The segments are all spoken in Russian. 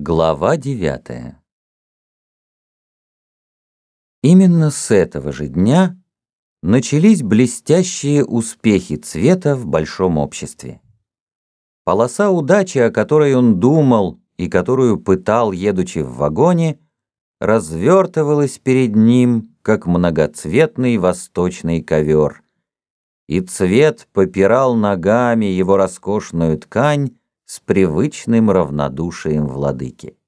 Глава девятая Именно с этого же дня начались блестящие успехи цвета в большом обществе. Полоса удачи, о которой он думал и которую пытал, едучи в вагоне, развертывалась перед ним, как многоцветный восточный ковер. И цвет попирал ногами его роскошную ткань с привычным равнодушием владыки.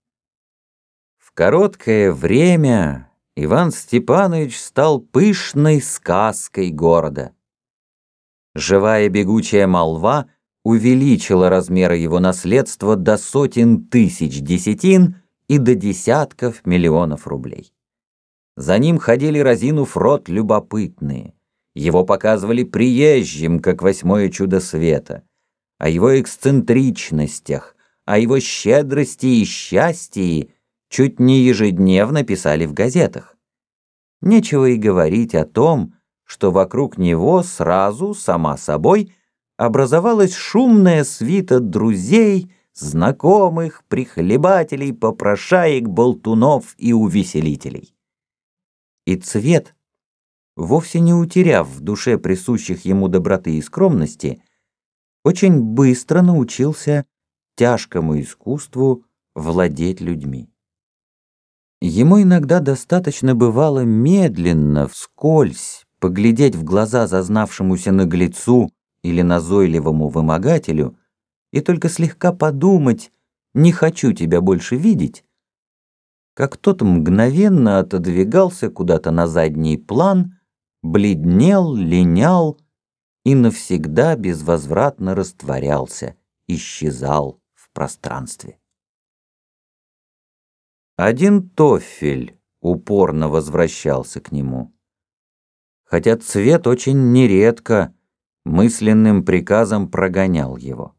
В короткое время Иван Степанович стал пышной сказкой города. Живая бегучая молва увеличила размеры его наследства до сотен тысяч десятин и до десятков миллионов рублей. За ним ходили разинув рот любопытные. Его показывали приезжим, как восьмое чудо света. О его эксцентричностях, о его щедрости и счастье чуть не ежедневно писали в газетах. Нечего и говорить о том, что вокруг него сразу, сама собой, образовалась шумная свита друзей, знакомых, прихлебателей, попрошаек, болтунов и увеселителей. И цвет, вовсе не утеряв в душе присущих ему доброты и скромности, очень быстро научился тяжкому искусству владеть людьми. Ему иногда достаточно бывало медленно, вскользь, поглядеть в глаза зазнавшемуся наглецу или назойливому вымогателю и только слегка подумать «не хочу тебя больше видеть», как тот мгновенно отодвигался куда-то на задний план, бледнел, линял и навсегда безвозвратно растворялся, исчезал в пространстве. Один Тофель упорно возвращался к нему. Хотя цвет очень нередко мысленным приказом прогонял его.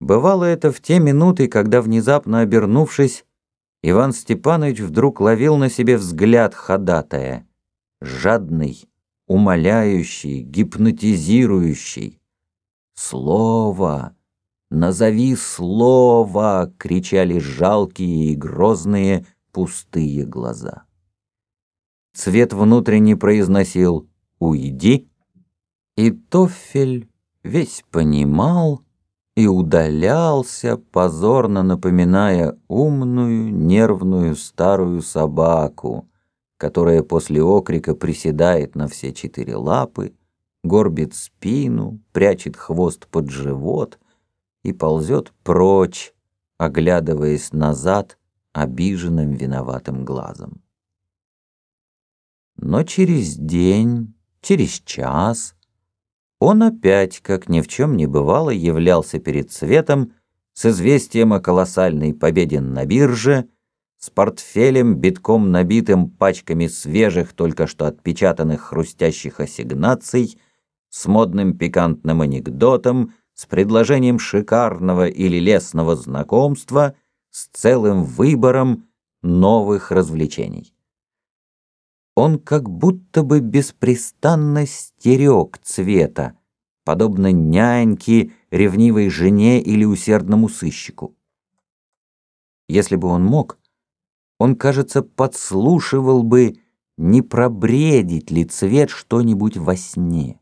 Бывало это в те минуты, когда, внезапно обернувшись, Иван Степанович вдруг ловил на себе взгляд ходатая, жадный, умоляющий, гипнотизирующий. Слово! «Назови слово!» — кричали жалкие и грозные пустые глаза. Цвет внутренне произносил «Уйди!» И Тофель весь понимал и удалялся, позорно напоминая умную, нервную старую собаку, которая после окрика приседает на все четыре лапы, горбит спину, прячет хвост под живот — и ползет прочь, оглядываясь назад обиженным виноватым глазом. Но через день, через час он опять, как ни в чем не бывало, являлся перед светом с известием о колоссальной победе на бирже, с портфелем, битком набитым пачками свежих, только что отпечатанных хрустящих ассигнаций, с модным пикантным анекдотом, с предложением шикарного или лесного знакомства, с целым выбором новых развлечений. Он как будто бы беспрестанно стерег цвета, подобно няньке, ревнивой жене или усердному сыщику. Если бы он мог, он, кажется, подслушивал бы, не пробредить ли цвет что-нибудь во сне.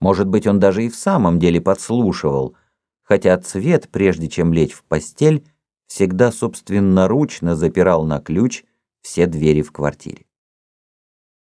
Может быть, он даже и в самом деле подслушивал, хотя цвет, прежде чем лечь в постель, всегда собственноручно запирал на ключ все двери в квартире.